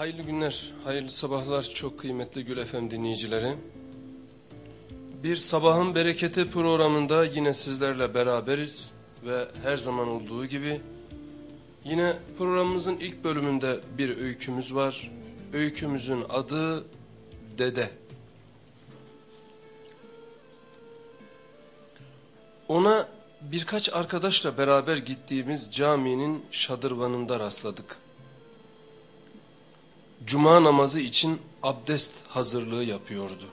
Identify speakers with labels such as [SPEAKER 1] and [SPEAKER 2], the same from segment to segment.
[SPEAKER 1] Hayırlı günler, hayırlı sabahlar çok kıymetli Gül FM dinleyicileri. Bir Sabahın Bereketi programında yine sizlerle beraberiz ve her zaman olduğu gibi yine programımızın ilk bölümünde bir öykümüz var. Öykümüzün adı Dede. Ona birkaç arkadaşla beraber gittiğimiz caminin şadırvanında rastladık. Cuma namazı için abdest hazırlığı yapıyordu.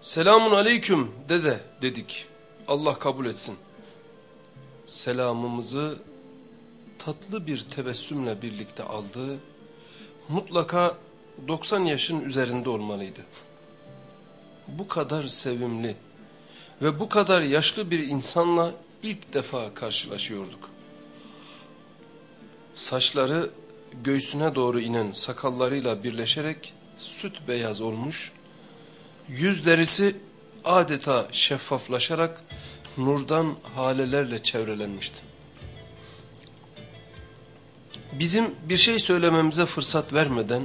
[SPEAKER 1] Selamun aleyküm dede dedik. Allah kabul etsin. Selamımızı tatlı bir tebessümle birlikte aldı. Mutlaka 90 yaşın üzerinde olmalıydı. Bu kadar sevimli ve bu kadar yaşlı bir insanla ilk defa karşılaşıyorduk. Saçları göğsüne doğru inen sakallarıyla birleşerek süt beyaz olmuş, yüz derisi adeta şeffaflaşarak nurdan halelerle çevrelenmişti. Bizim bir şey söylememize fırsat vermeden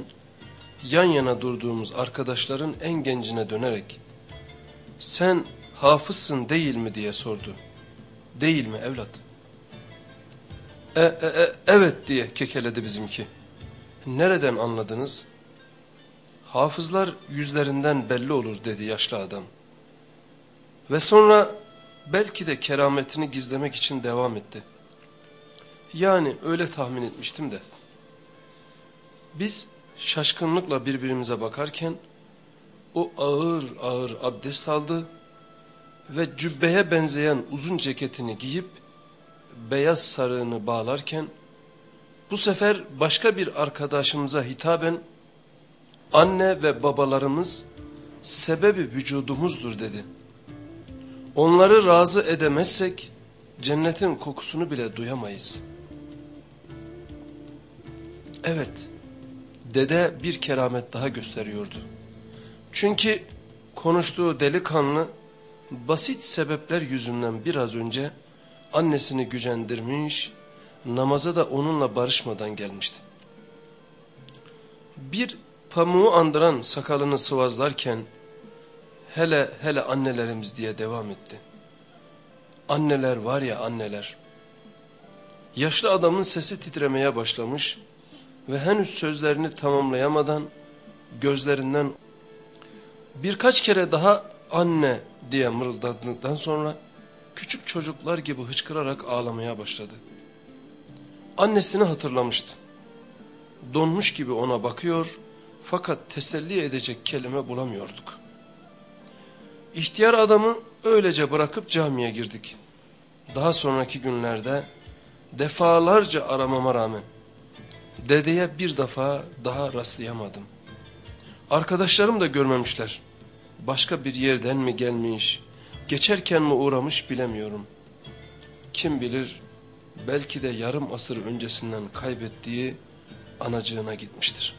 [SPEAKER 1] yan yana durduğumuz arkadaşların en gencine dönerek sen hafızsın değil mi diye sordu. Değil mi evlat? E, e, e, evet diye kekeledi bizimki. Nereden anladınız? Hafızlar yüzlerinden belli olur dedi yaşlı adam. Ve sonra belki de kerametini gizlemek için devam etti. Yani öyle tahmin etmiştim de. Biz şaşkınlıkla birbirimize bakarken o ağır ağır abdest aldı ve cübbeye benzeyen uzun ceketini giyip beyaz sarığını bağlarken bu sefer başka bir arkadaşımıza hitaben anne ve babalarımız sebebi vücudumuzdur dedi. Onları razı edemezsek cennetin kokusunu bile duyamayız. Evet, dede bir keramet daha gösteriyordu. Çünkü konuştuğu delikanlı basit sebepler yüzünden biraz önce annesini gücendirmiş, namaza da onunla barışmadan gelmişti. Bir pamuğu andıran sakalını sıvazlarken hele hele annelerimiz diye devam etti. Anneler var ya anneler. Yaşlı adamın sesi titremeye başlamış ve henüz sözlerini tamamlayamadan gözlerinden birkaç kere daha anne diye mırıldadıktan sonra küçük çocuklar gibi hıçkırarak ağlamaya başladı. Annesini hatırlamıştı. Donmuş gibi ona bakıyor fakat teselli edecek kelime bulamıyorduk. İhtiyar adamı öylece bırakıp camiye girdik. Daha sonraki günlerde defalarca aramama rağmen dedeye bir defa daha rastlayamadım. Arkadaşlarım da görmemişler. Başka bir yerden mi gelmiş, geçerken mi uğramış bilemiyorum. Kim bilir belki de yarım asır öncesinden kaybettiği anacığına gitmiştir.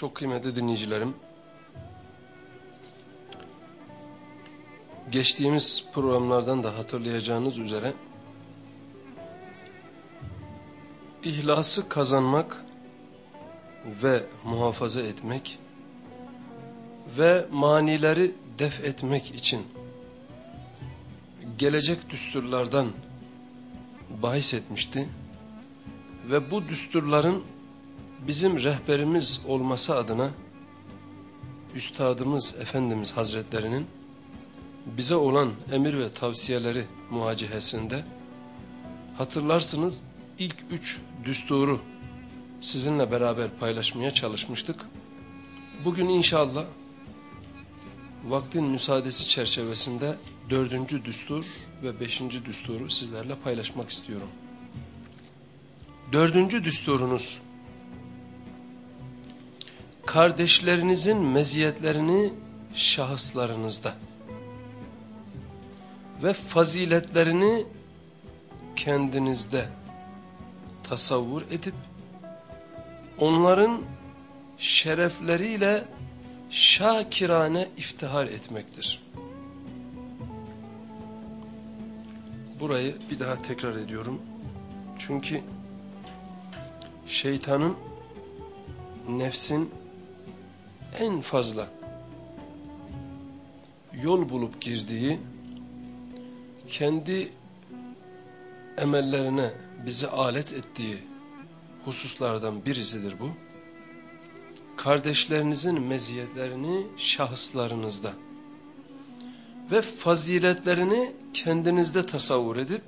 [SPEAKER 1] Çok kıymetli dinleyicilerim. Geçtiğimiz programlardan da hatırlayacağınız üzere ihlası kazanmak ve muhafaza etmek ve manileri def etmek için gelecek düsturlardan bahis etmişti. Ve bu düsturların bizim rehberimiz olması adına Üstadımız Efendimiz Hazretlerinin bize olan emir ve tavsiyeleri muhacihesinde hatırlarsınız ilk üç düsturu sizinle beraber paylaşmaya çalışmıştık. Bugün inşallah vaktin müsaadesi çerçevesinde dördüncü düstur ve beşinci düsturu sizlerle paylaşmak istiyorum. Dördüncü düsturunuz, kardeşlerinizin meziyetlerini şahıslarınızda ve faziletlerini kendinizde tasavvur edip onların şerefleriyle şakirane iftihar etmektir. Burayı bir daha tekrar ediyorum. Çünkü şeytanın, nefsin en fazla yol bulup girdiği, kendi emellerine bizi alet ettiği hususlardan birisidir bu. Kardeşlerinizin meziyetlerini şahıslarınızda ve faziletlerini kendinizde tasavvur edip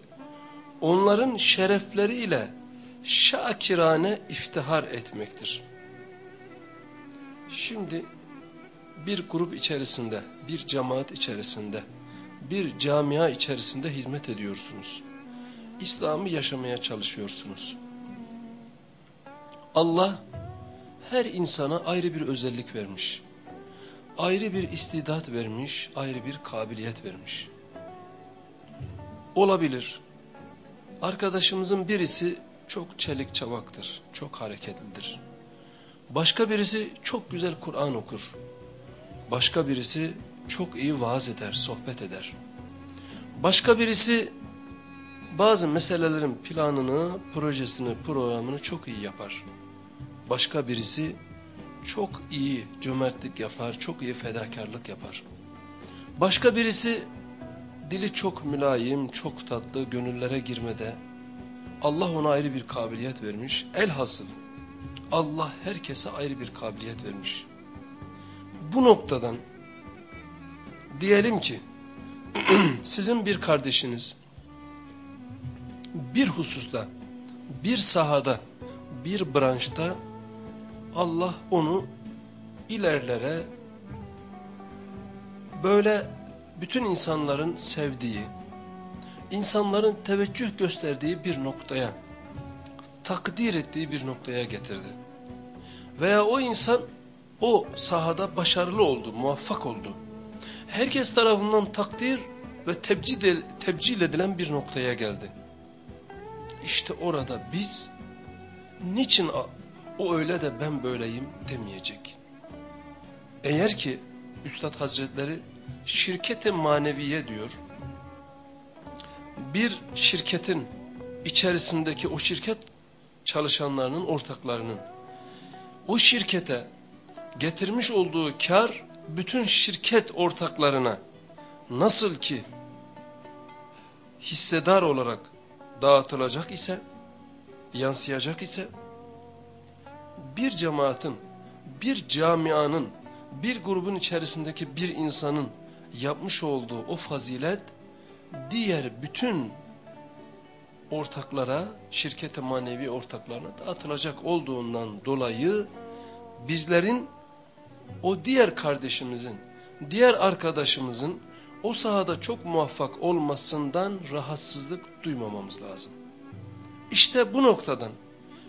[SPEAKER 1] onların şerefleriyle şakirane iftihar etmektir. Şimdi bir grup içerisinde, bir cemaat içerisinde, bir camia içerisinde hizmet ediyorsunuz. İslam'ı yaşamaya çalışıyorsunuz. Allah her insana ayrı bir özellik vermiş. Ayrı bir istidat vermiş, ayrı bir kabiliyet vermiş. Olabilir. Arkadaşımızın birisi çok çelik çavaktır, çok hareketlidir. Başka birisi çok güzel Kur'an okur. Başka birisi çok iyi vaaz eder, sohbet eder. Başka birisi bazı meselelerin planını, projesini, programını çok iyi yapar. Başka birisi çok iyi cömertlik yapar, çok iyi fedakarlık yapar. Başka birisi dili çok mülayim, çok tatlı, gönüllere girmede. Allah ona ayrı bir kabiliyet vermiş. Elhasıl Allah herkese ayrı bir kabiliyet vermiş. Bu noktadan diyelim ki sizin bir kardeşiniz bir hususta, bir sahada, bir branşta Allah onu ilerlere böyle bütün insanların sevdiği, insanların teveccüh gösterdiği bir noktaya, takdir ettiği bir noktaya getirdi. Veya o insan o sahada başarılı oldu, muvaffak oldu. Herkes tarafından takdir ve tebcil, tebcil edilen bir noktaya geldi. İşte orada biz niçin o öyle de ben böyleyim demeyecek. Eğer ki Üstad Hazretleri şirkete maneviye diyor. Bir şirketin içerisindeki o şirket çalışanlarının ortaklarının. O şirkete getirmiş olduğu kar bütün şirket ortaklarına nasıl ki hissedar olarak dağıtılacak ise yansıyacak ise bir cemaatin bir camianın bir grubun içerisindeki bir insanın yapmış olduğu o fazilet diğer bütün ortaklara, şirkete manevi ortaklarına dağıtılacak olduğundan dolayı bizlerin o diğer kardeşimizin, diğer arkadaşımızın o sahada çok muvaffak olmasından rahatsızlık duymamamız lazım. İşte bu noktadan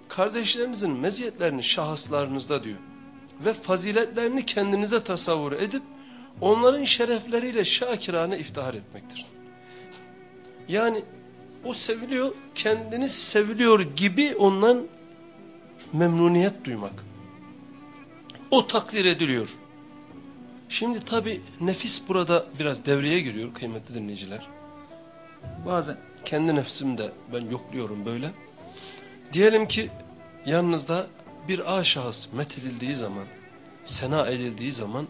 [SPEAKER 1] kardeşlerinizin meziyetlerini şahıslarınızda diyor ve faziletlerini kendinize tasavvur edip onların şerefleriyle şakirane iftihar etmektir. Yani o seviliyor, kendiniz seviliyor gibi ondan memnuniyet duymak. O takdir ediliyor. Şimdi tabi nefis burada biraz devreye giriyor kıymetli dinleyiciler. Bazen kendi nefsimde ben yokluyorum böyle. Diyelim ki yanınızda bir A şahıs methedildiği zaman, sena edildiği zaman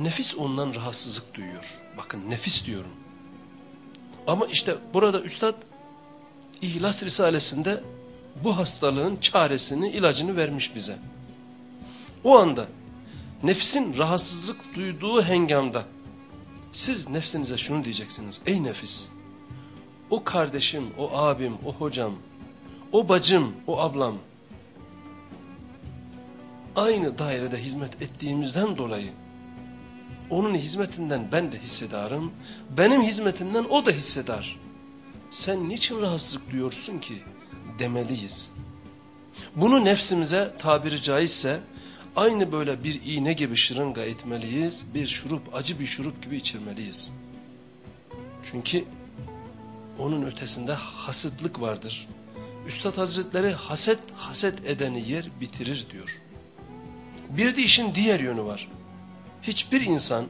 [SPEAKER 1] nefis ondan rahatsızlık duyuyor. Bakın nefis diyorum. Ama işte burada Üstad İhlas Risalesinde bu hastalığın çaresini, ilacını vermiş bize. O anda nefsin rahatsızlık duyduğu hengamda siz nefsinize şunu diyeceksiniz. Ey nefis o kardeşim, o abim, o hocam, o bacım, o ablam aynı dairede hizmet ettiğimizden dolayı onun hizmetinden ben de hissedarım, benim hizmetimden o da hissedar. Sen niçin rahatsızlık duyuyorsun ki demeliyiz. Bunu nefsimize tabiri caizse aynı böyle bir iğne gibi şırınga etmeliyiz, bir şurup, acı bir şurup gibi içirmeliyiz. Çünkü onun ötesinde hasıtlık vardır. Üstad Hazretleri haset, haset edeni yer bitirir diyor. Bir de işin diğer yönü var. Hiçbir insan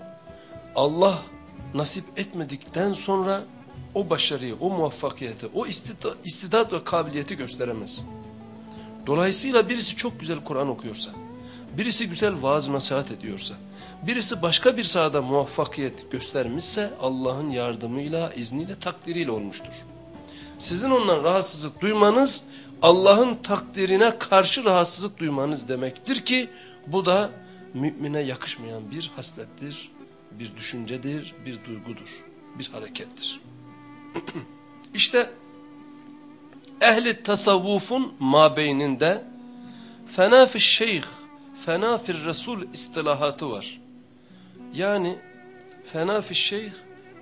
[SPEAKER 1] Allah nasip etmedikten sonra o başarıyı, o muvaffakiyeti, o istidat ve kabiliyeti gösteremez. Dolayısıyla birisi çok güzel Kur'an okuyorsa, birisi güzel vaaz nasihat ediyorsa, birisi başka bir sahada muvaffakiyet göstermişse Allah'ın yardımıyla, izniyle, takdiriyle olmuştur. Sizin ondan rahatsızlık duymanız Allah'ın takdirine karşı rahatsızlık duymanız demektir ki bu da mümine yakışmayan bir haslettir, bir düşüncedir, bir duygudur, bir harekettir. İşte ehli tasavvufun mabeyninde fena fi şeyh, fena fi resul istilahatı var. Yani fena fi şeyh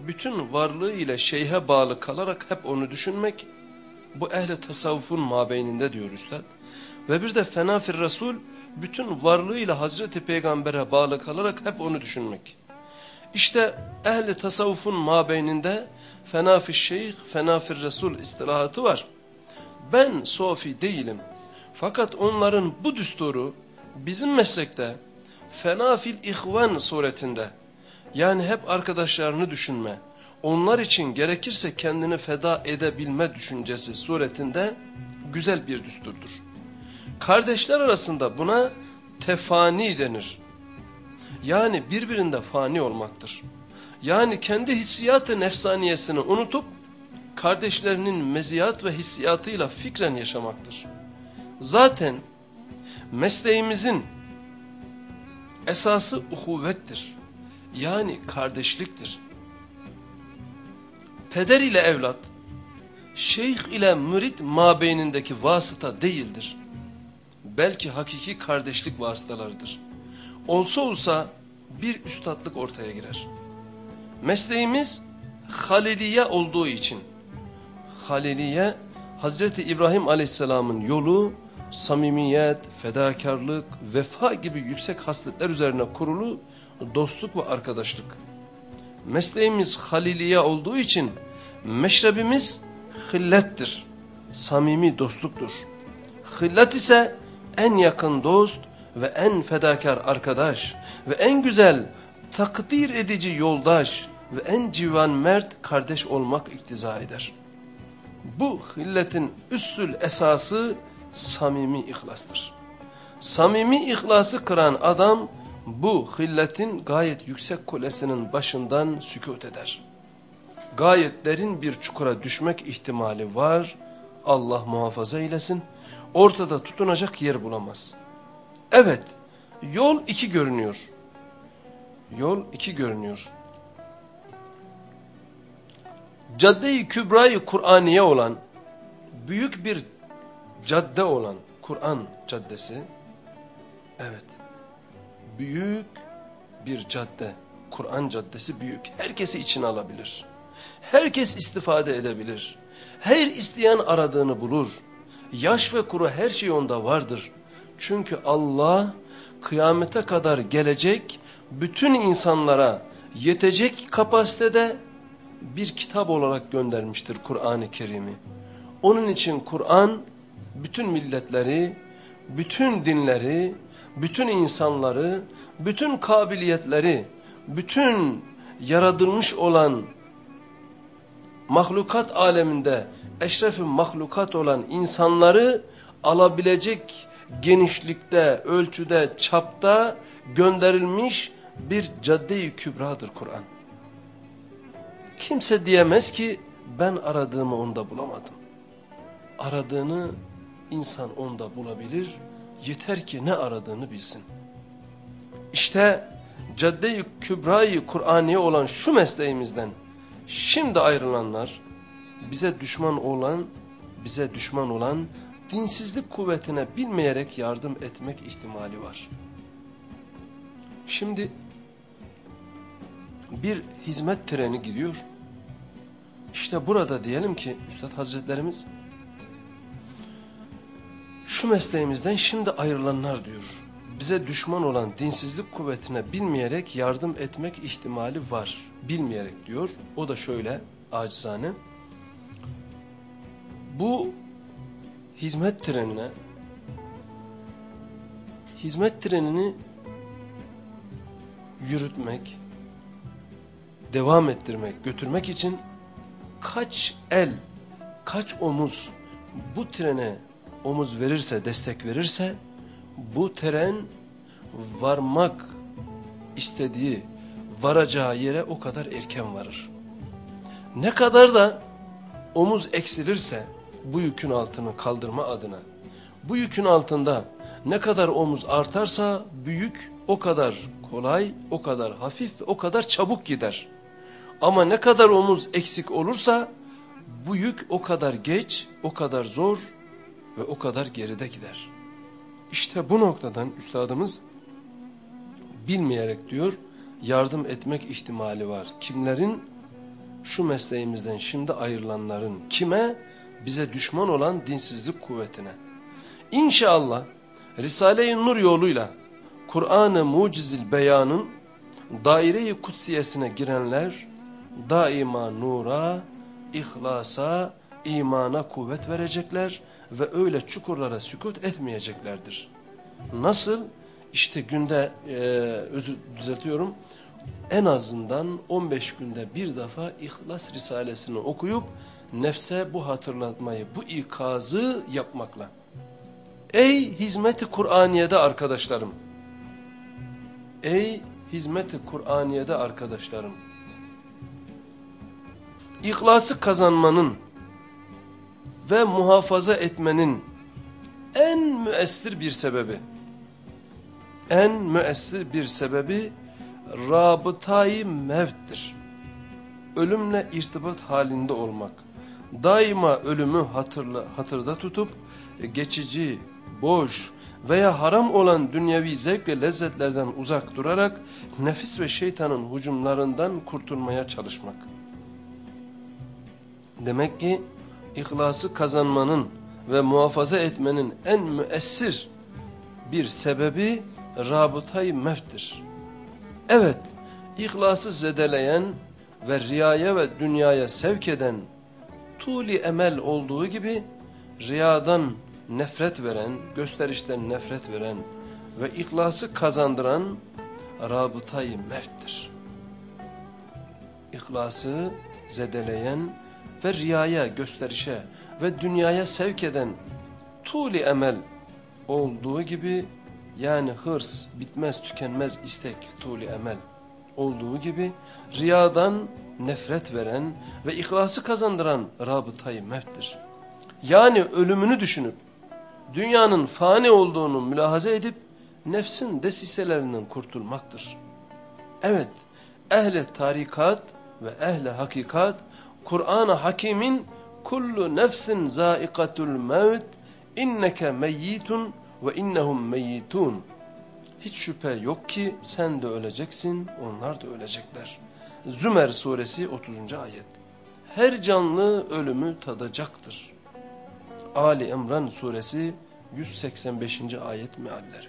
[SPEAKER 1] bütün varlığı ile şeyhe bağlı kalarak hep onu düşünmek bu ehli tasavvufun mabeyninde diyor üstad. Ve bir de fena fir Resul bütün varlığıyla Hazreti Peygamber'e bağlı kalarak hep onu düşünmek. İşte ehli tasavvufun mabeyninde fena fir şeyh, fena fir Resul istilahatı var. Ben sofi değilim. Fakat onların bu düsturu bizim meslekte fena fil ihvan suretinde yani hep arkadaşlarını düşünme, onlar için gerekirse kendini feda edebilme düşüncesi suretinde güzel bir düsturdur. Kardeşler arasında buna tefani denir. Yani birbirinde fani olmaktır. Yani kendi hissiyatı nefsaniyesini unutup kardeşlerinin meziyat ve hissiyatıyla fikren yaşamaktır. Zaten mesleğimizin esası uhuvvettir. Yani kardeşliktir. Peder ile evlat, şeyh ile mürit mabeynindeki vasıta değildir. Belki hakiki kardeşlik vasıtalarıdır. Olsa olsa bir üstadlık ortaya girer. Mesleğimiz Haliliye olduğu için, Haliliye Hazreti İbrahim Aleyhisselam'ın yolu, samimiyet, fedakarlık, vefa gibi yüksek hasletler üzerine kurulu dostluk ve arkadaşlık. Mesleğimiz haliliye olduğu için meşrebimiz hillettir. Samimi dostluktur. Hillet ise en yakın dost ve en fedakar arkadaş ve en güzel takdir edici yoldaş ve en civan mert kardeş olmak iktiza eder. Bu hilletin üssül esası samimi ihlastır. Samimi ihlası kıran adam bu hilletin gayet yüksek kulesinin başından sükut eder. Gayet derin bir çukura düşmek ihtimali var. Allah muhafaza eylesin. Ortada tutunacak yer bulamaz. Evet, yol iki görünüyor. Yol iki görünüyor. Cadde-i Kübra-i Kur'aniye olan, büyük bir cadde olan Kur'an caddesi, evet, büyük bir cadde. Kur'an caddesi büyük. Herkesi içine alabilir. Herkes istifade edebilir. Her isteyen aradığını bulur. Yaş ve kuru her şey onda vardır. Çünkü Allah kıyamete kadar gelecek bütün insanlara yetecek kapasitede bir kitap olarak göndermiştir Kur'an-ı Kerim'i. Onun için Kur'an bütün milletleri, bütün dinleri, bütün insanları, bütün kabiliyetleri, bütün yaratılmış olan mahlukat aleminde eşrefi mahlukat olan insanları alabilecek genişlikte, ölçüde, çapta gönderilmiş bir cadde-i kübradır Kur'an. Kimse diyemez ki ben aradığımı onda bulamadım. Aradığını insan onda bulabilir, yeter ki ne aradığını bilsin. İşte cadde-i kübrayı Kur'aniye olan şu mesleğimizden şimdi ayrılanlar, bize düşman olan, bize düşman olan dinsizlik kuvvetine bilmeyerek yardım etmek ihtimali var. Şimdi bir hizmet treni gidiyor. İşte burada diyelim ki Üstad Hazretlerimiz şu mesleğimizden şimdi ayrılanlar diyor. Bize düşman olan dinsizlik kuvvetine bilmeyerek yardım etmek ihtimali var. Bilmeyerek diyor. O da şöyle acizane. Bu hizmet trenine hizmet trenini yürütmek, devam ettirmek, götürmek için kaç el, kaç omuz bu trene omuz verirse, destek verirse bu tren varmak istediği, varacağı yere o kadar erken varır. Ne kadar da omuz eksilirse bu yükün altını kaldırma adına, bu yükün altında ne kadar omuz artarsa büyük o kadar kolay, o kadar hafif, o kadar çabuk gider. Ama ne kadar omuz eksik olursa bu yük o kadar geç, o kadar zor ve o kadar geride gider. İşte bu noktadan üstadımız bilmeyerek diyor yardım etmek ihtimali var. Kimlerin? Şu mesleğimizden şimdi ayrılanların. Kime? Bize düşman olan dinsizlik kuvvetine. İnşallah Risale-i Nur yoluyla Kur'an-ı Mucizil Beyan'ın daire-i kutsiyesine girenler daima nura, ihlasa, imana kuvvet verecekler ve öyle çukurlara sükut etmeyeceklerdir. Nasıl? İşte günde e, özür düzeltiyorum en azından 15 günde bir defa İhlas Risalesini okuyup nefse bu hatırlatmayı, bu ikazı yapmakla. Ey hizmeti Kur'aniye'de arkadaşlarım! Ey hizmeti Kur'aniye'de arkadaşlarım! İhlası kazanmanın ve muhafaza etmenin en müessir bir sebebi, en müessir bir sebebi rabıtayı mevttir. Ölümle irtibat halinde olmak. Daima ölümü hatırla, hatırda tutup geçici, boş veya haram olan dünyevi zevk ve lezzetlerden uzak durarak nefis ve şeytanın hücumlarından kurtulmaya çalışmak. Demek ki ihlası kazanmanın ve muhafaza etmenin en müessir bir sebebi rabıtayı mevttir. Evet, ihlası zedeleyen ve riyaya ve dünyaya sevk eden tuli emel olduğu gibi riyadan nefret veren, gösterişten nefret veren ve ihlası kazandıran rabıtayı mevttir. İhlası zedeleyen ve riyaya, gösterişe ve dünyaya sevk eden tuli emel olduğu gibi yani hırs, bitmez tükenmez istek, tuli emel olduğu gibi riyadan nefret veren ve ihlası kazandıran rabıtayı mevttir. Yani ölümünü düşünüp dünyanın fani olduğunu mülahaza edip nefsin desiselerinden kurtulmaktır. Evet, ehli tarikat ve ehli hakikat Kur'an-ı Hakim'in kullu nefsin zaikatul mevt inneke meyyitun ve innehum meyyitun. Hiç şüphe yok ki sen de öleceksin, onlar da ölecekler. Zümer suresi 30. ayet. Her canlı ölümü tadacaktır. Ali İmran suresi 185. ayet mealleri.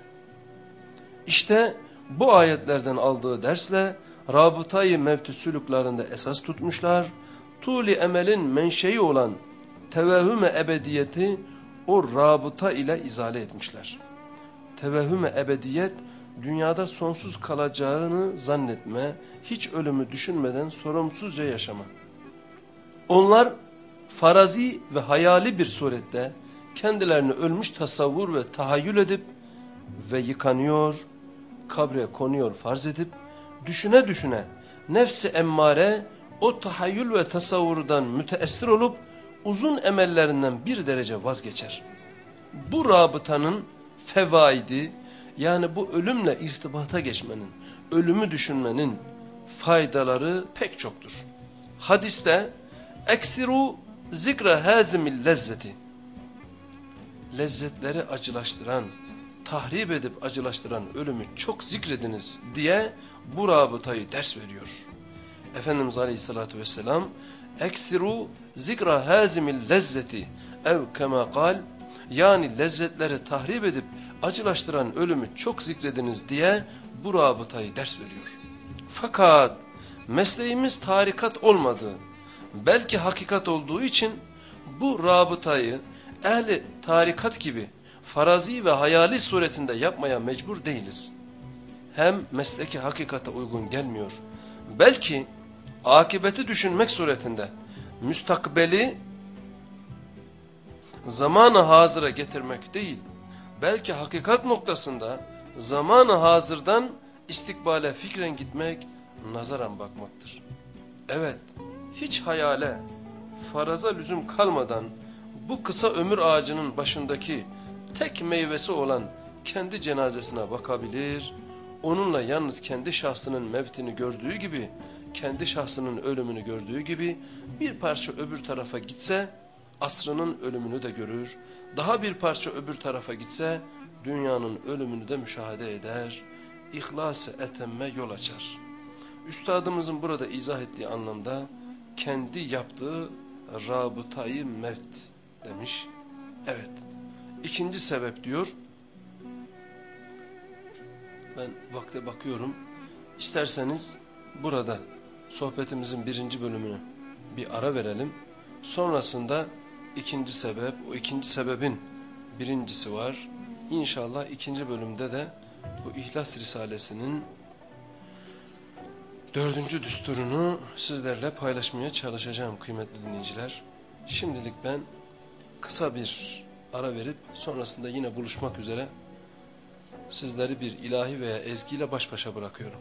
[SPEAKER 1] İşte bu ayetlerden aldığı dersle rabıtayı mevtüsülüklerinde esas tutmuşlar. Tuli emelin menşei olan tevehhüme ebediyeti o rabıta ile izale etmişler. tevehhüme ebediyet, dünyada sonsuz kalacağını zannetme, hiç ölümü düşünmeden sorumsuzca yaşama. Onlar farazi ve hayali bir surette kendilerini ölmüş tasavvur ve tahayyül edip ve yıkanıyor, kabre konuyor farz edip, düşüne düşüne nefsi emmare o tahayyül ve tasavvurdan müteessir olup uzun emellerinden bir derece vazgeçer. Bu rabıtanın fevaidi yani bu ölümle irtibata geçmenin, ölümü düşünmenin faydaları pek çoktur. Hadiste eksiru zikra hazimil lezzeti lezzetleri acılaştıran, tahrip edip acılaştıran ölümü çok zikrediniz diye bu rabıtayı ders veriyor. Efendimiz Aleyhisselatü Vesselam eksiru zikra hazimil lezzeti ev kema kal yani lezzetleri tahrip edip acılaştıran ölümü çok zikrediniz diye bu rabıtayı ders veriyor. Fakat mesleğimiz tarikat olmadığı, belki hakikat olduğu için bu rabıtayı ehli tarikat gibi farazi ve hayali suretinde yapmaya mecbur değiliz. Hem mesleki hakikate uygun gelmiyor. Belki akibeti düşünmek suretinde müstakbeli zamanı hazıra getirmek değil, belki hakikat noktasında zamanı hazırdan istikbale fikren gitmek, nazaran bakmaktır. Evet, hiç hayale, faraza lüzum kalmadan bu kısa ömür ağacının başındaki tek meyvesi olan kendi cenazesine bakabilir, onunla yalnız kendi şahsının mevtini gördüğü gibi, kendi şahsının ölümünü gördüğü gibi bir parça öbür tarafa gitse asrının ölümünü de görür, daha bir parça öbür tarafa gitse dünyanın ölümünü de müşahede eder, ihlas-ı etemme yol açar. Üstadımızın burada izah ettiği anlamda kendi yaptığı rabıtayı mevt demiş. Evet. İkinci sebep diyor. Ben vakte bakıyorum. İsterseniz burada sohbetimizin birinci bölümünü bir ara verelim. Sonrasında ikinci sebep, o ikinci sebebin birincisi var. İnşallah ikinci bölümde de bu İhlas Risalesi'nin dördüncü düsturunu sizlerle paylaşmaya çalışacağım kıymetli dinleyiciler. Şimdilik ben kısa bir ara verip sonrasında yine buluşmak üzere sizleri bir ilahi veya ezgiyle baş başa bırakıyorum.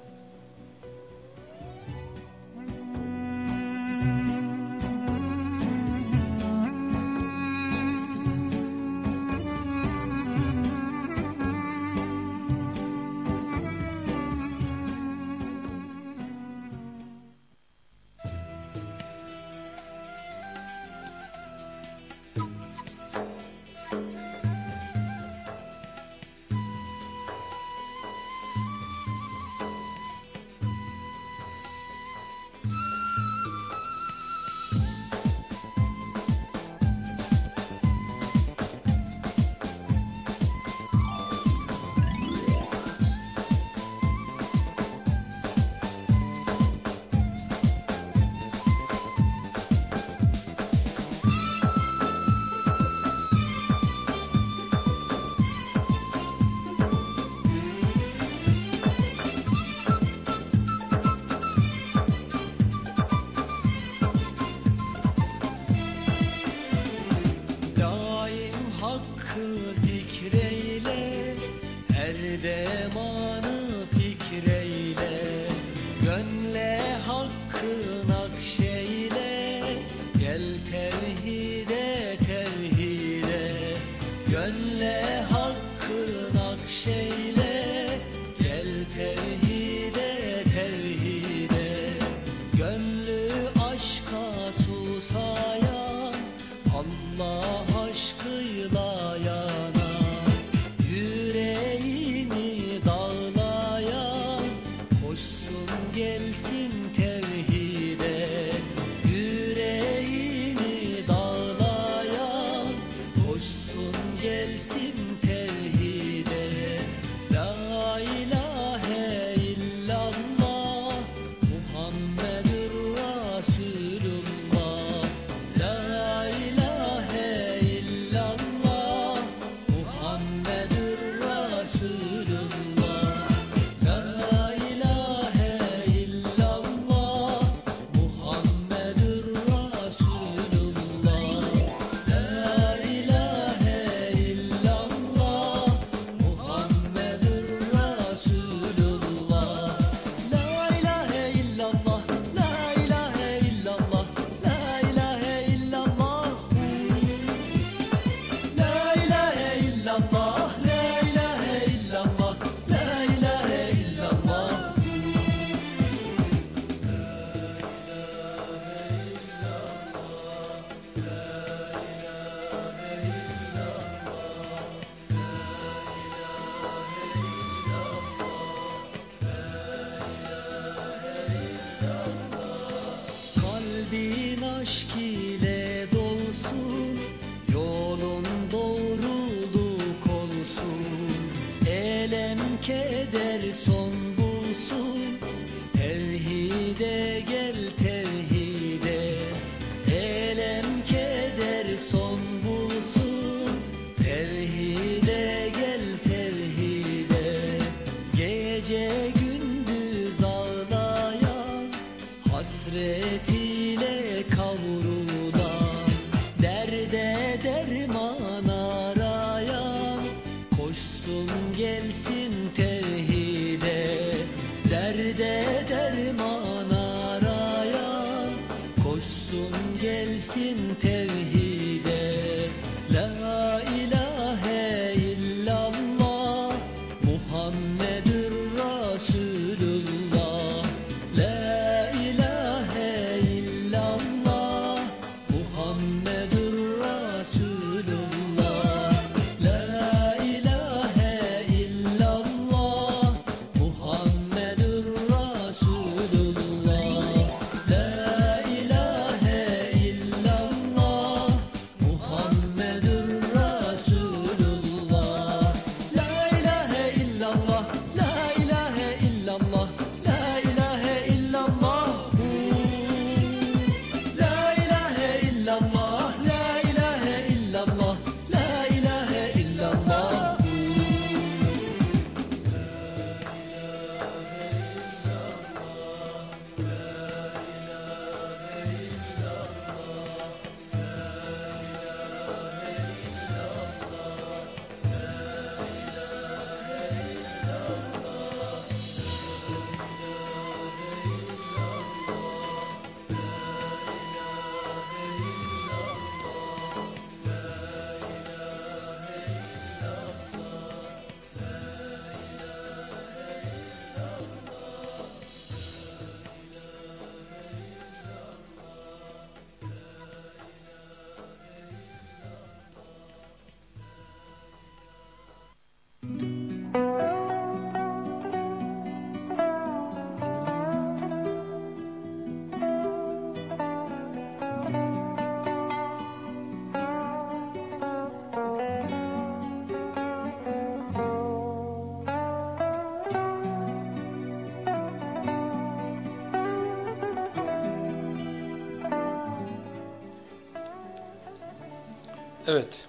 [SPEAKER 1] Evet.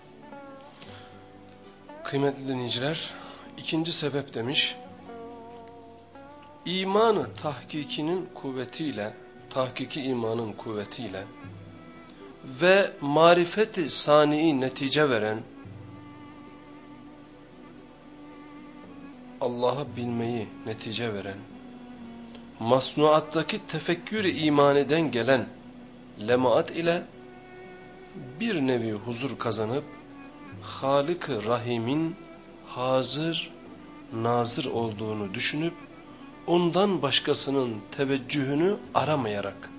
[SPEAKER 1] Kıymetli dinleyiciler, ikinci sebep demiş. İmanı tahkikinin kuvvetiyle, tahkiki imanın kuvvetiyle ve marifeti sani'i netice veren Allah'ı bilmeyi netice veren masnuattaki tefekkür-i imaniden gelen lemaat ile bir nevi huzur kazanıp Halık-ı Rahim'in hazır, nazır olduğunu düşünüp ondan başkasının teveccühünü aramayarak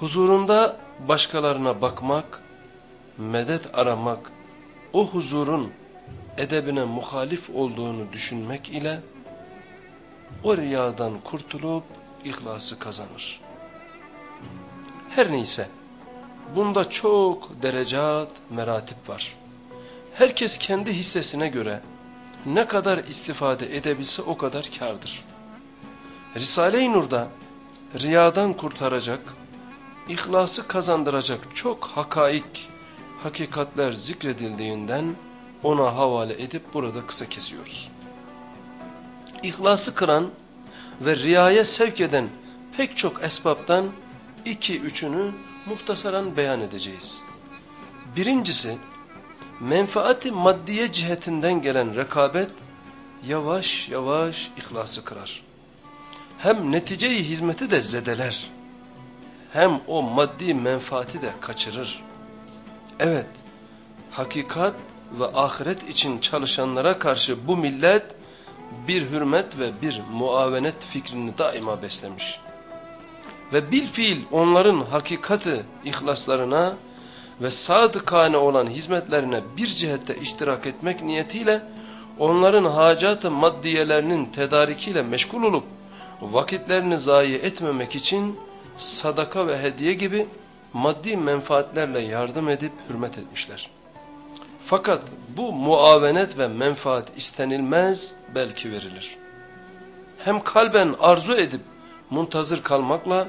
[SPEAKER 1] huzurunda başkalarına bakmak, medet aramak, o huzurun edebine muhalif olduğunu düşünmek ile o riyadan kurtulup ihlası kazanır. Her neyse. Bunda çok derecat, meratip var. Herkes kendi hissesine göre ne kadar istifade edebilse o kadar kârdır. Risale-i Nur'da riyadan kurtaracak, ihlası kazandıracak çok hakaik, hakikatler zikredildiğinden ona havale edip burada kısa kesiyoruz. İhlası kıran ve riyaya sevk eden pek çok esbaptan iki üçünü muhtasaran beyan edeceğiz. Birincisi, menfaati maddiye cihetinden gelen rekabet yavaş yavaş ihlası kırar. Hem neticeyi hizmeti de zedeler. Hem o maddi menfaati de kaçırır. Evet, hakikat ve ahiret için çalışanlara karşı bu millet bir hürmet ve bir muavenet fikrini daima beslemiş ve bil fiil onların hakikati ihlaslarına ve sadıkane olan hizmetlerine bir cihette iştirak etmek niyetiyle onların hacatı maddiyelerinin tedarikiyle meşgul olup vakitlerini zayi etmemek için sadaka ve hediye gibi maddi menfaatlerle yardım edip hürmet etmişler. Fakat bu muavenet ve menfaat istenilmez belki verilir. Hem kalben arzu edip muntazır kalmakla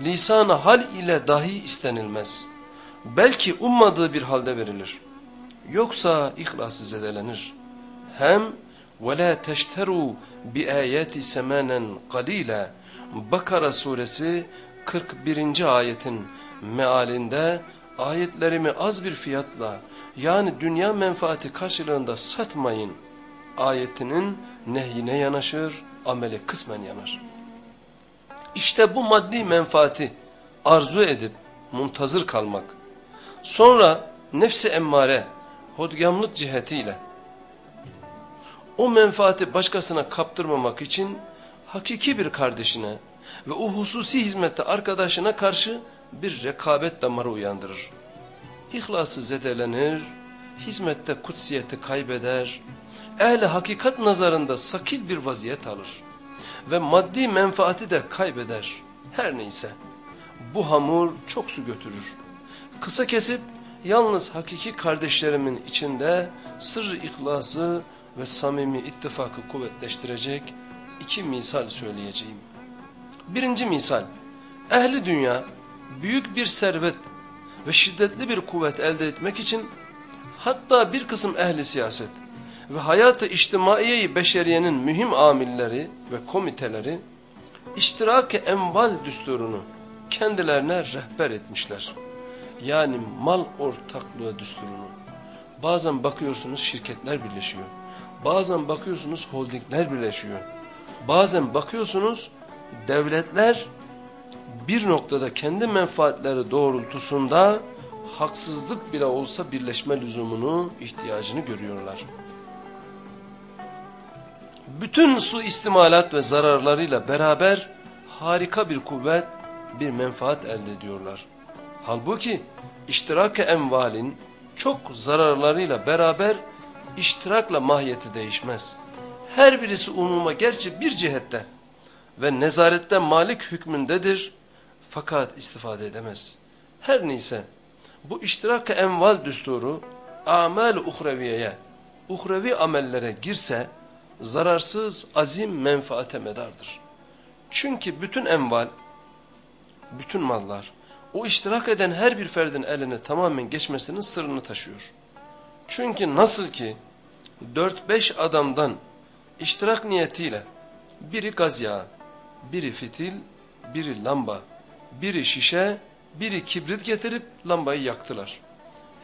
[SPEAKER 1] lisan hal ile dahi istenilmez. Belki ummadığı bir halde verilir. Yoksa ihlası zedelenir. Hem وَلَا تَشْتَرُوا بِآيَاتِ سَمَانًا قَلِيلًا Bakara suresi 41. ayetin mealinde ayetlerimi az bir fiyatla yani dünya menfaati karşılığında satmayın ayetinin nehyine yanaşır, amele kısmen yanar. İşte bu maddi menfaati arzu edip muntazır kalmak, sonra nefsi emmare, hodgamlık cihetiyle o menfaati başkasına kaptırmamak için hakiki bir kardeşine ve o hususi hizmette arkadaşına karşı bir rekabet damarı uyandırır. İhlası zedelenir, hizmette kutsiyeti kaybeder, ehli hakikat nazarında sakil bir vaziyet alır ve maddi menfaati de kaybeder. Her neyse bu hamur çok su götürür. Kısa kesip yalnız hakiki kardeşlerimin içinde sır ihlası ve samimi ittifakı kuvvetleştirecek iki misal söyleyeceğim. Birinci misal, ehli dünya büyük bir servet ve şiddetli bir kuvvet elde etmek için hatta bir kısım ehli siyaset ve hayatı beşeriyenin mühim amilleri ve komiteleri iştirak-ı enval düsturunu kendilerine rehber etmişler. Yani mal ortaklığı düsturunu. Bazen bakıyorsunuz şirketler birleşiyor. Bazen bakıyorsunuz holdingler birleşiyor. Bazen bakıyorsunuz devletler bir noktada kendi menfaatleri doğrultusunda haksızlık bile olsa birleşme lüzumunu, ihtiyacını görüyorlar. Bütün su istimalat ve zararlarıyla beraber harika bir kuvvet, bir menfaat elde ediyorlar. Halbuki iştirak-ı envalin çok zararlarıyla beraber iştirakla mahiyeti değişmez. Her birisi umuma gerçi bir cihette ve nezarette malik hükmündedir fakat istifade edemez. Her neyse bu iştirak-ı enval düsturu amel-i uhreviyeye, uhrevi amellere girse zararsız azim menfaate medardır. Çünkü bütün enval, bütün mallar o iştirak eden her bir ferdin eline tamamen geçmesinin sırrını taşıyor. Çünkü nasıl ki 4-5 adamdan iştirak niyetiyle biri gaz yağı, biri fitil, biri lamba, biri şişe, biri kibrit getirip lambayı yaktılar.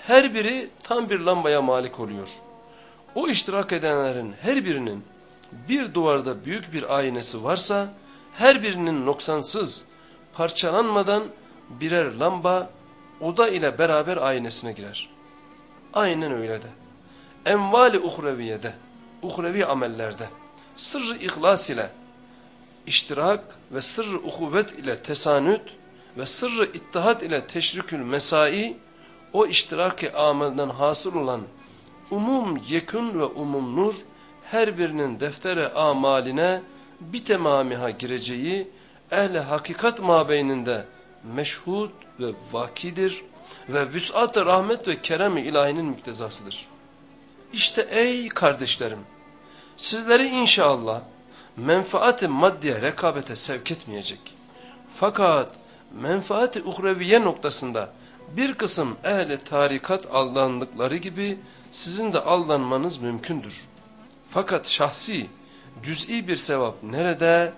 [SPEAKER 1] Her biri tam bir lambaya malik oluyor. O iştirak edenlerin her birinin bir duvarda büyük bir aynesi varsa her birinin noksansız, parçalanmadan birer lamba oda ile beraber aynesine girer. Aynen öyle de. Envali uhreviyede, uhrevi amellerde, sırrı ihlas ile, iştirak ve sırrı uhuvvet ile tesanüt ve sırrı ittihat ile teşrikül mesai, o iştirak-ı amelden hasıl olan umum yekün ve umum nur, her birinin deftere amaline bir temamiha gireceği, ehli hakikat mabeyninde meşhud ve vakidir ve vüsat-ı rahmet ve kerem-i ilahinin müktezasıdır. İşte ey kardeşlerim, sizleri inşallah menfaati maddiye rekabete sevk etmeyecek. Fakat menfaati uhreviye noktasında bir kısım ehli tarikat aldandıkları gibi sizin de aldanmanız mümkündür. Fakat şahsi, cüz'i bir sevap nerede?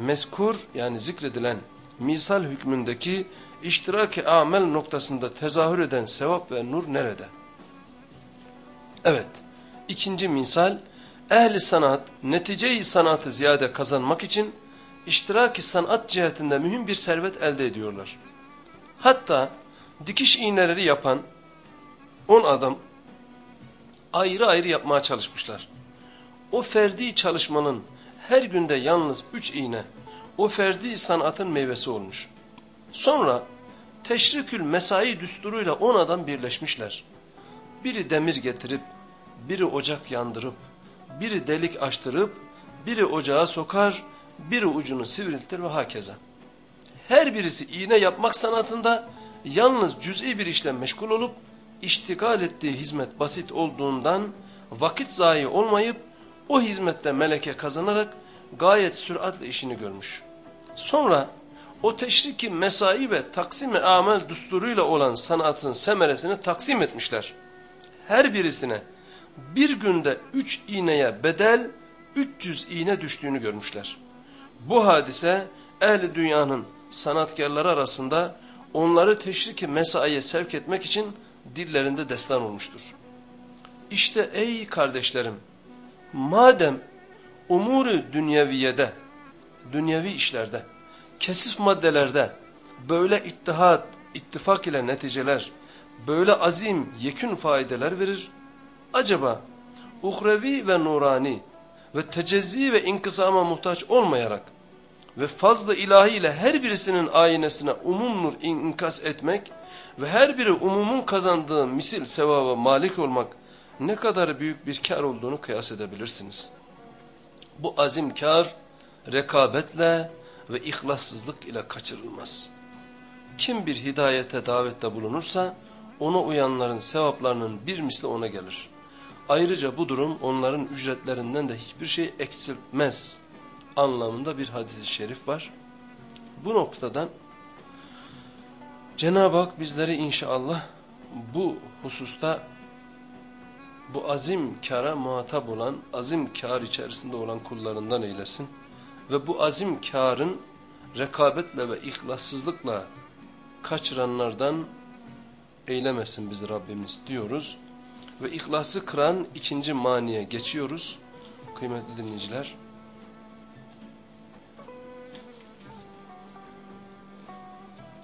[SPEAKER 1] Meskur yani zikredilen misal hükmündeki iştirak-ı amel noktasında tezahür eden sevap ve nur nerede? Evet, ikinci misal, ehli sanat, netice-i sanatı ziyade kazanmak için iştirak-ı sanat cihetinde mühim bir servet elde ediyorlar. Hatta dikiş iğneleri yapan on adam ayrı ayrı yapmaya çalışmışlar. O ferdi çalışmanın her günde yalnız üç iğne o ferdi sanatın meyvesi olmuş. Sonra teşrikül mesai düsturuyla on adam birleşmişler. Biri demir getirip, biri ocak yandırıp, biri delik açtırıp, biri ocağa sokar, biri ucunu sivriltir ve hakeza. her birisi iğne yapmak sanatında yalnız cüz'i bir işle meşgul olup iştigal ettiği hizmet basit olduğundan vakit zayi olmayıp o hizmette meleke kazanarak gayet süratle işini görmüş. Sonra o teşriki mesai ve taksim-i amel dusturuyla olan sanatın semeresini taksim etmişler. Her birisine bir günde üç iğneye bedel 300 iğne düştüğünü görmüşler. Bu hadise ehli dünyanın sanatkarları arasında onları teşriki mesaiye sevk etmek için dillerinde destan olmuştur. İşte ey kardeşlerim madem umuru dünyeviyede, dünyevi işlerde, kesif maddelerde böyle ittihat, ittifak ile neticeler, böyle azim, yekün faydeler verir. Acaba uhrevi ve nurani ve tecezzi ve inkısama muhtaç olmayarak ve fazla ilahi ile her birisinin aynesine umum nur inkas etmek ve her biri umumun kazandığı misil sevaba malik olmak ne kadar büyük bir kar olduğunu kıyas edebilirsiniz. Bu azim kar rekabetle ve ihlassızlık ile kaçırılmaz. Kim bir hidayete davette bulunursa ona uyanların sevaplarının bir misli ona gelir. Ayrıca bu durum onların ücretlerinden de hiçbir şey eksiltmez anlamında bir hadis-i şerif var. Bu noktadan Cenab-ı Hak bizleri inşallah bu hususta bu azim kara muhatap olan, azim kar içerisinde olan kullarından eylesin. Ve bu azim karın rekabetle ve ihlassızlıkla kaçıranlardan eylemesin bizi Rabbimiz diyoruz. Ve ihlası kıran ikinci maniye geçiyoruz. Kıymetli dinleyiciler.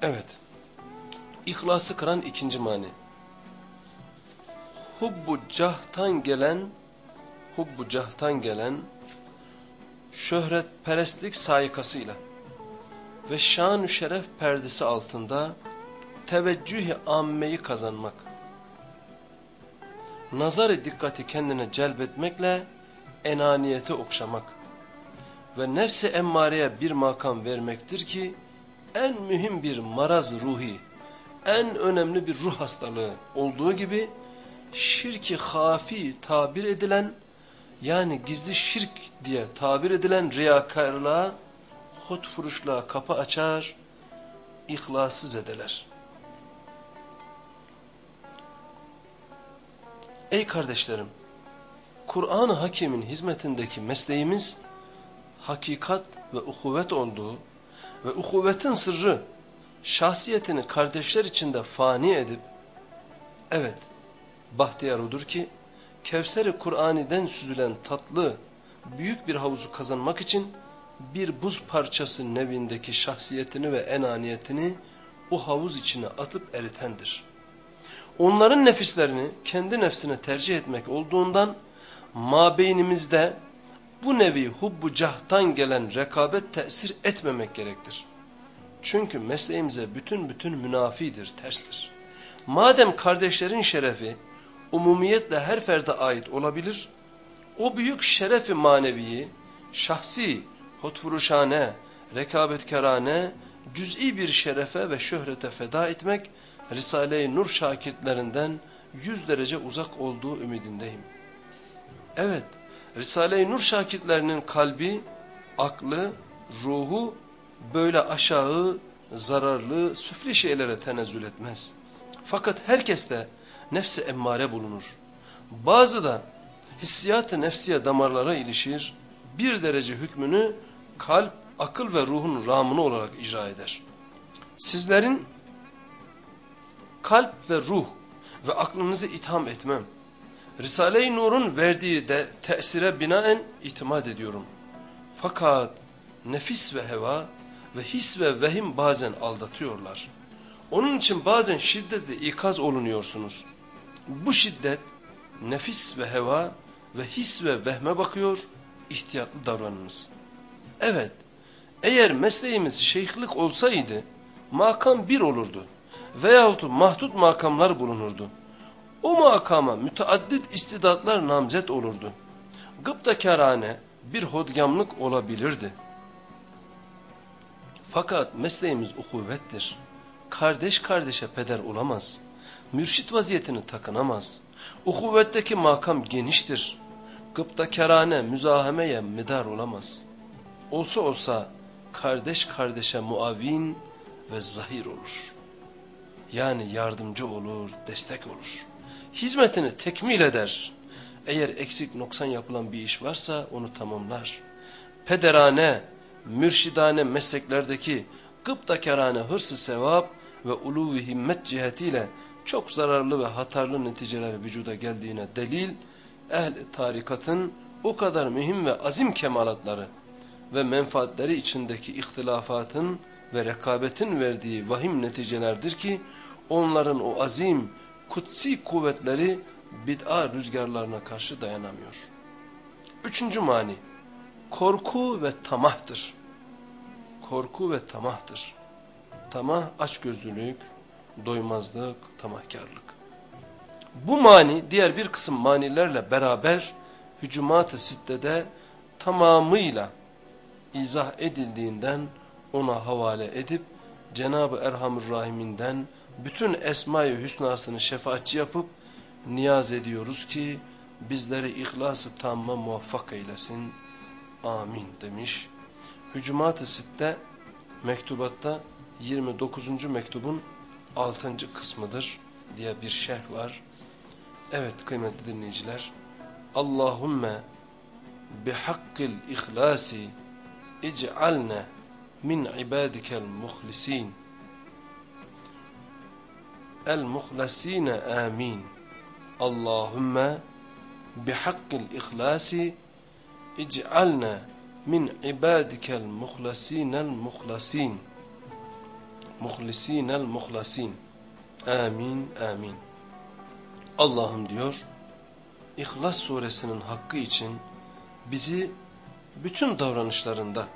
[SPEAKER 1] Evet. İhlası kıran ikinci mani. Hubbu cahtan gelen, hubbu cahtan gelen şöhretperestlik sayikasıyla ve şan şeref perdesi altında teveccüh-i ammeyi kazanmak, nazar dikkati kendine celbetmekle enaniyeti okşamak ve nefsi emmareye bir makam vermektir ki en mühim bir maraz ruhi, en önemli bir ruh hastalığı olduğu gibi şirki hafi tabir edilen yani gizli şirk diye tabir edilen riyakarlığa, hotfuruşluğa kapı açar, ihlası zedeler. Ey kardeşlerim, Kur'an-ı Hakim'in hizmetindeki mesleğimiz, hakikat ve ukuvvet olduğu ve ukuvvetin sırrı, şahsiyetini kardeşler içinde fani edip, evet, bahtiyar odur ki, Kevser-i Kur'ani'den süzülen tatlı, büyük bir havuzu kazanmak için bir buz parçası nevindeki şahsiyetini ve enaniyetini o havuz içine atıp eritendir. Onların nefislerini kendi nefsine tercih etmek olduğundan mabeynimizde bu nevi hubbu cahtan gelen rekabet tesir etmemek gerektir. Çünkü mesleğimize bütün bütün münafidir, terstir. Madem kardeşlerin şerefi umumiyetle her ferde ait olabilir, o büyük şerefi maneviyi, şahsi, hotfuruşane, rekabetkarane, cüz'i bir şerefe ve şöhrete feda etmek, Risale-i Nur şakirtlerinden yüz derece uzak olduğu ümidindeyim. Evet, Risale-i Nur şakirtlerinin kalbi, aklı, ruhu böyle aşağı, zararlı, süfli şeylere tenezzül etmez. Fakat herkes de nefsi emmare bulunur. Bazı da hissiyat-ı nefsiye damarlara ilişir, bir derece hükmünü kalp, akıl ve ruhun ramını olarak icra eder. Sizlerin kalp ve ruh ve aklınızı itham etmem. Risale-i Nur'un verdiği de tesire binaen itimat ediyorum. Fakat nefis ve heva ve his ve vehim bazen aldatıyorlar. Onun için bazen şiddetle ikaz olunuyorsunuz. Bu şiddet nefis ve heva ve his ve vehme bakıyor, ihtiyatlı davranınız. Evet, eğer mesleğimiz şeyhlik olsaydı makam bir olurdu veyahut mahdut makamlar bulunurdu. O makama müteaddit istidatlar namzet olurdu. Gıptakarane bir hodgamlık olabilirdi. Fakat mesleğimiz ukuvvettir. Kardeş kardeşe peder olamaz. Mürşit vaziyetini takınamaz. Ukuvvetteki makam geniştir. Gıpta kerane, müzahemeye midar olamaz. Olsa olsa kardeş kardeşe muavin ve zahir olur. Yani yardımcı olur, destek olur. Hizmetini tekmil eder. Eğer eksik noksan yapılan bir iş varsa onu tamamlar. Pederane, mürşidane mesleklerdeki gıptakarane hırsı sevap ve ulu himmet cihetiyle çok zararlı ve hatarlı neticeler vücuda geldiğine delil, ehl tarikatın o kadar mühim ve azim kemalatları ve menfaatleri içindeki ihtilafatın ve rekabetin verdiği vahim neticelerdir ki onların o azim, kutsi kuvvetleri bid'a rüzgarlarına karşı dayanamıyor. Üçüncü mani, korku ve tamahtır. Korku ve tamahtır. Tamah açgözlülük, doymazlık, tamahkarlık. Bu mani diğer bir kısım manilerle beraber hücumat-ı sittede tamamıyla izah edildiğinden ona havale edip Cenab-ı Erhamur Rahim'inden bütün Esma-i Hüsna'sını şefaatçi yapıp niyaz ediyoruz ki bizleri ihlas-ı tamma muvaffak eylesin. Amin demiş. Hücumat-ı Sitte mektubatta 29. mektubun 6. kısmıdır diye bir şerh var. Evet kıymetli dinleyiciler. Allahümme bihakkil ihlasi ic'alne min ibadikel muhlisin. El muhlasine amin. Allahümme bihakkil ihlasi ic'alne min ibadikel muhlasinel muhlasin. Muhlisinel muhlasin. Amin, amin. Allah'ım diyor, İhlas suresinin hakkı için bizi bütün davranışlarında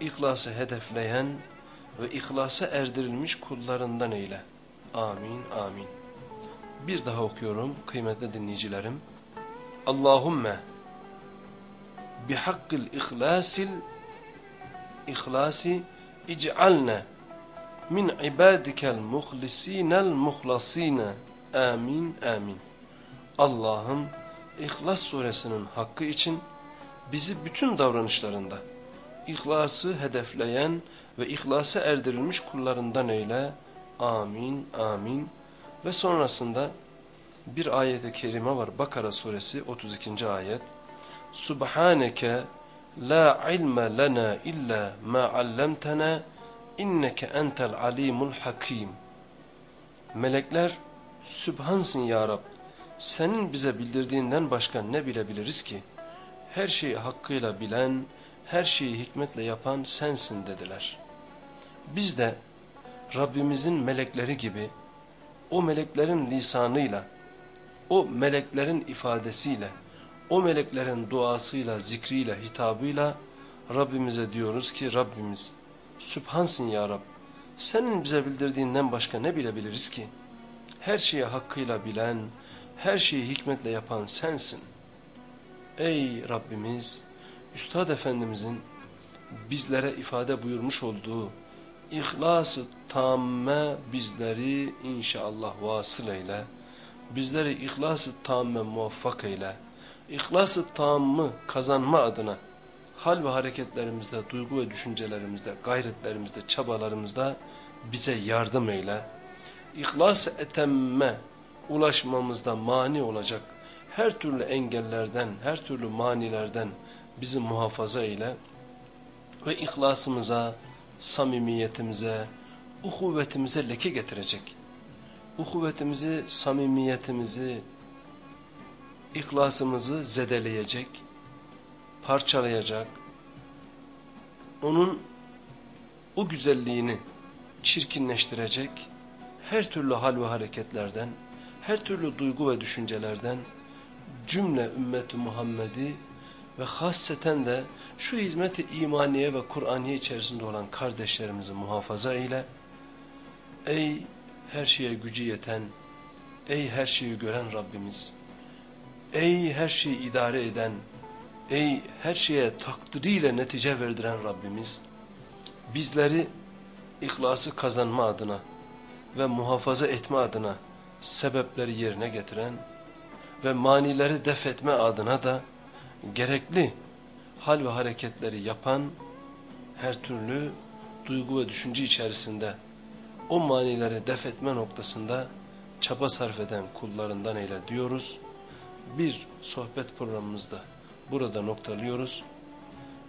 [SPEAKER 1] ihlası hedefleyen ve ihlasa erdirilmiş kullarından eyle. Amin, amin. Bir daha okuyorum kıymetli dinleyicilerim. Allahümme bihakkil ihlasil ihlasi ic'alne min ibadikel muhlisinel muhlasine. Amin, amin. Allah'ım İhlas suresinin hakkı için bizi bütün davranışlarında ihlası hedefleyen ve ihlasa erdirilmiş kullarından eyle. Amin, amin. Ve sonrasında bir ayet-i kerime var. Bakara suresi 32. ayet. Subhaneke la ilme lena illa ma allamtana inneke entel alimul hakim. Melekler Sübhansın ya Rab. Senin bize bildirdiğinden başka ne bilebiliriz ki? Her şeyi hakkıyla bilen, her şeyi hikmetle yapan sensin dediler. Biz de Rabbimizin melekleri gibi o meleklerin lisanıyla, o meleklerin ifadesiyle, o meleklerin duasıyla, zikriyle, hitabıyla Rabbimize diyoruz ki Rabbimiz Sübhansın ya Rab. Senin bize bildirdiğinden başka ne bilebiliriz ki? Her şeyi hakkıyla bilen, her şeyi hikmetle yapan sensin. Ey Rabbimiz, Üstad Efendimizin bizlere ifade buyurmuş olduğu İhlas-ı tamme bizleri inşallah vasıl eyle. Bizleri ihlas-ı tamme muvaffak eyle. İhlas-ı tammı kazanma adına hal ve hareketlerimizde, duygu ve düşüncelerimizde, gayretlerimizde, çabalarımızda bize yardım eyle. İhlas-ı etemme ulaşmamızda mani olacak her türlü engellerden, her türlü manilerden bizi muhafaza eyle ve ihlasımıza, samimiyetimize, uhuvvetimize leke getirecek. Uhuvvetimizi, samimiyetimizi, ihlasımızı zedeleyecek, parçalayacak, onun o güzelliğini çirkinleştirecek her türlü hal ve hareketlerden, her türlü duygu ve düşüncelerden cümle ümmeti Muhammed'i ve hasseten de şu hizmeti imaniye ve Kur'aniye içerisinde olan kardeşlerimizi muhafaza eyle. Ey her şeye gücü yeten, ey her şeyi gören Rabbimiz, ey her şeyi idare eden, ey her şeye takdiriyle netice verdiren Rabbimiz, bizleri ihlası kazanma adına ve muhafaza etme adına sebepleri yerine getiren ve manileri def etme adına da gerekli hal ve hareketleri yapan her türlü duygu ve düşünce içerisinde o manileri def etme noktasında çaba sarf eden kullarından eyle diyoruz. Bir sohbet programımızda burada noktalıyoruz.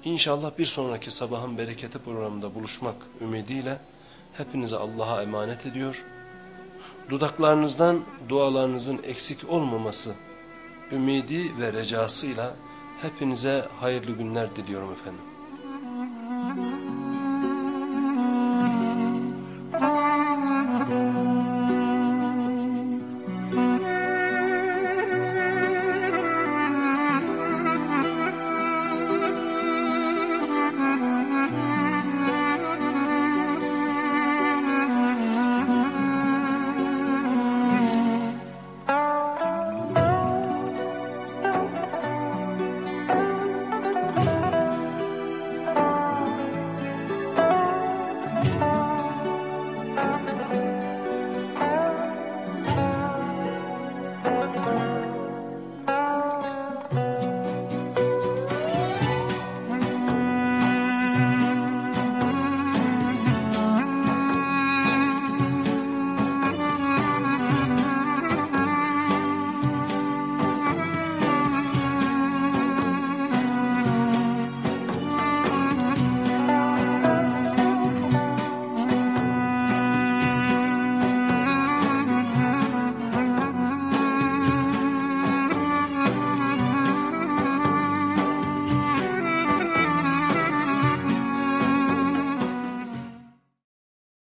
[SPEAKER 1] İnşallah bir sonraki sabahın bereketi programında buluşmak ümidiyle hepinize Allah'a emanet ediyor. Dudaklarınızdan dualarınızın eksik olmaması ümidi ve recasıyla hepinize hayırlı günler diliyorum efendim.